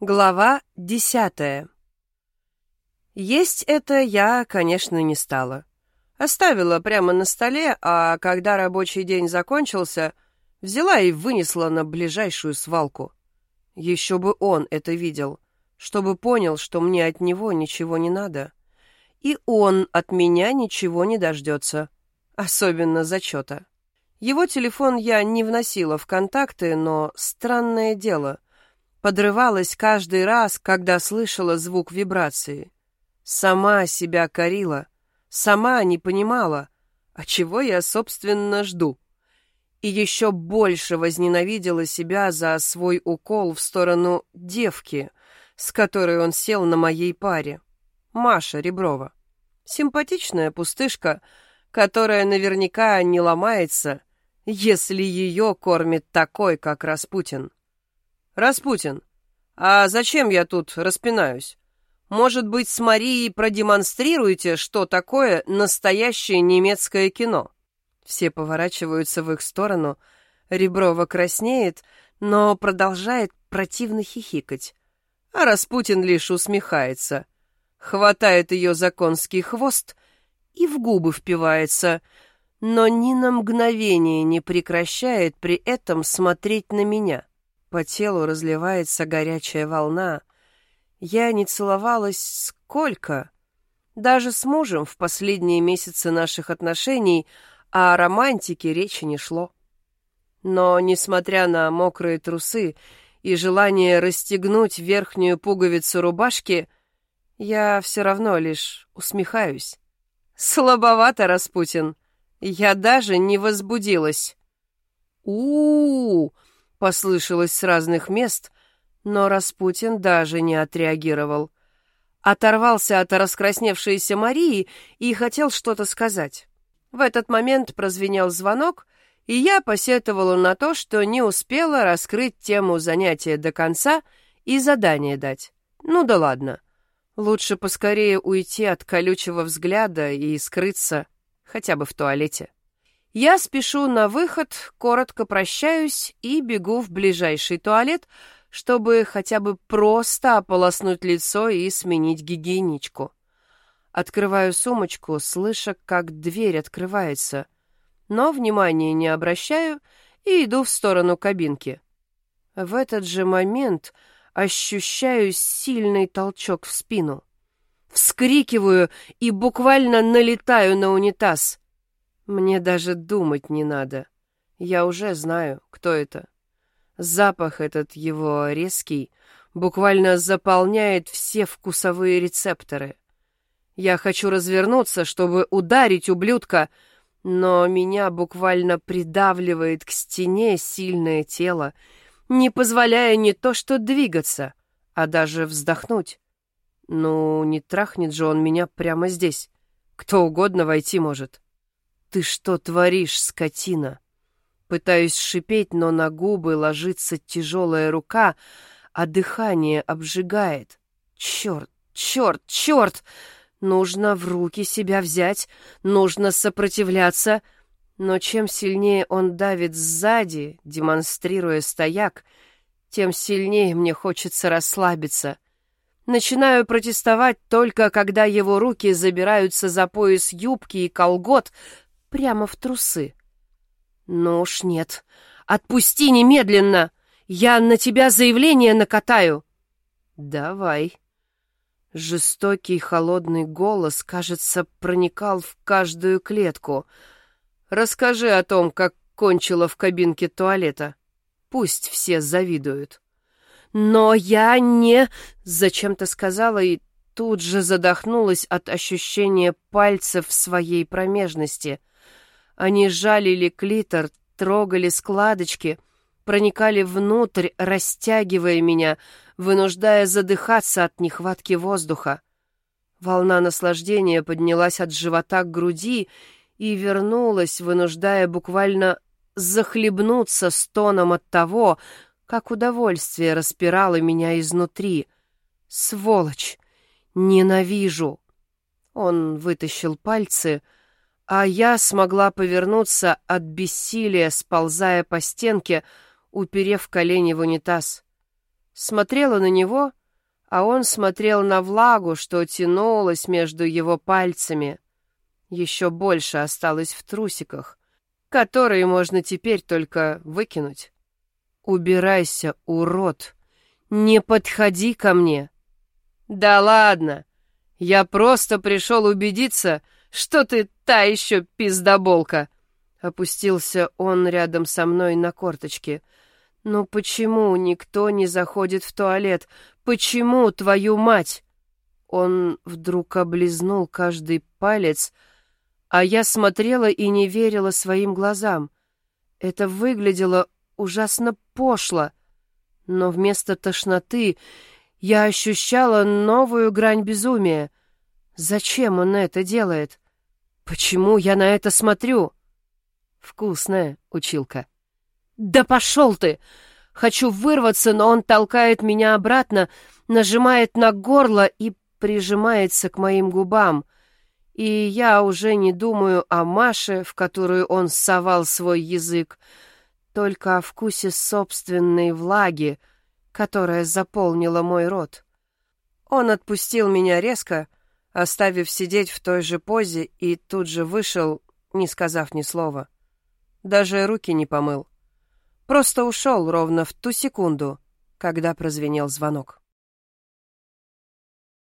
Глава десятая. Есть это я, конечно, не стала. Оставила прямо на столе, а когда рабочий день закончился, взяла и вынесла на ближайшую свалку. Еще бы он это видел, чтобы понял, что мне от него ничего не надо. И он от меня ничего не дождется, особенно зачета. Его телефон я не вносила в контакты, но странное дело — подрывалась каждый раз, когда слышала звук вибрации. Сама себя корила, сама не понимала, а чего я, собственно, жду. И еще больше возненавидела себя за свой укол в сторону девки, с которой он сел на моей паре. Маша Реброва. Симпатичная пустышка, которая наверняка не ломается, если ее кормит такой, как Распутин. «Распутин, а зачем я тут распинаюсь? Может быть, с Марией продемонстрируете, что такое настоящее немецкое кино?» Все поворачиваются в их сторону. Реброва краснеет, но продолжает противно хихикать. А Распутин лишь усмехается. Хватает ее за конский хвост и в губы впивается, но ни на мгновение не прекращает при этом смотреть на меня. По телу разливается горячая волна. Я не целовалась сколько? Даже с мужем в последние месяцы наших отношений о романтике речи не шло. Но, несмотря на мокрые трусы и желание расстегнуть верхнюю пуговицу рубашки, я все равно лишь усмехаюсь. Слабовато, Распутин. Я даже не возбудилась. У-у-у! Послышалось с разных мест, но Распутин даже не отреагировал. Оторвался от раскрасневшейся Марии и хотел что-то сказать. В этот момент прозвенел звонок, и я посетовала на то, что не успела раскрыть тему занятия до конца и задание дать. Ну да ладно. Лучше поскорее уйти от колючего взгляда и скрыться хотя бы в туалете. Я спешу на выход, коротко прощаюсь и бегу в ближайший туалет, чтобы хотя бы просто ополоснуть лицо и сменить гигиеничку. Открываю сумочку, слыша, как дверь открывается, но внимания не обращаю и иду в сторону кабинки. В этот же момент ощущаю сильный толчок в спину. Вскрикиваю и буквально налетаю на унитаз — мне даже думать не надо. Я уже знаю, кто это. Запах этот его резкий буквально заполняет все вкусовые рецепторы. Я хочу развернуться, чтобы ударить ублюдка, но меня буквально придавливает к стене сильное тело, не позволяя не то что двигаться, а даже вздохнуть. Ну, не трахнет же он меня прямо здесь. Кто угодно войти может. «Ты что творишь, скотина?» Пытаюсь шипеть, но на губы ложится тяжелая рука, а дыхание обжигает. Черт, черт, черт! Нужно в руки себя взять, нужно сопротивляться. Но чем сильнее он давит сзади, демонстрируя стояк, тем сильнее мне хочется расслабиться. Начинаю протестовать только, когда его руки забираются за пояс юбки и колгот, прямо в трусы. «Ну уж нет. Отпусти немедленно! Я на тебя заявление накатаю!» «Давай». Жестокий холодный голос, кажется, проникал в каждую клетку. «Расскажи о том, как кончила в кабинке туалета. Пусть все завидуют». «Но я не...» — зачем-то сказала и тут же задохнулась от ощущения пальцев в своей промежности. Они жалили клитор, трогали складочки, проникали внутрь, растягивая меня, вынуждая задыхаться от нехватки воздуха. Волна наслаждения поднялась от живота к груди и вернулась, вынуждая буквально захлебнуться стоном от того, как удовольствие распирало меня изнутри. Сволочь! Ненавижу! Он вытащил пальцы — а я смогла повернуться от бессилия, сползая по стенке, уперев колени в унитаз. Смотрела на него, а он смотрел на влагу, что тянулась между его пальцами. Еще больше осталось в трусиках, которые можно теперь только выкинуть. «Убирайся, урод! Не подходи ко мне!» «Да ладно! Я просто пришел убедиться, что ты та еще пиздоболка!» Опустился он рядом со мной на корточки. «Ну почему никто не заходит в туалет? Почему, твою мать?» Он вдруг облизнул каждый палец, а я смотрела и не верила своим глазам. Это выглядело ужасно пошло, но вместо тошноты я ощущала новую грань безумия. Зачем он это делает? Почему я на это смотрю? Вкусная училка. Да пошел ты! Хочу вырваться, но он толкает меня обратно, нажимает на горло и прижимается к моим губам. И я уже не думаю о Маше, в которую он совал свой язык, только о вкусе собственной влаги, которая заполнила мой рот. Он отпустил меня резко, оставив сидеть в той же позе, и тут же вышел, не сказав ни слова. Даже руки не помыл. Просто ушел ровно в ту секунду, когда прозвенел звонок.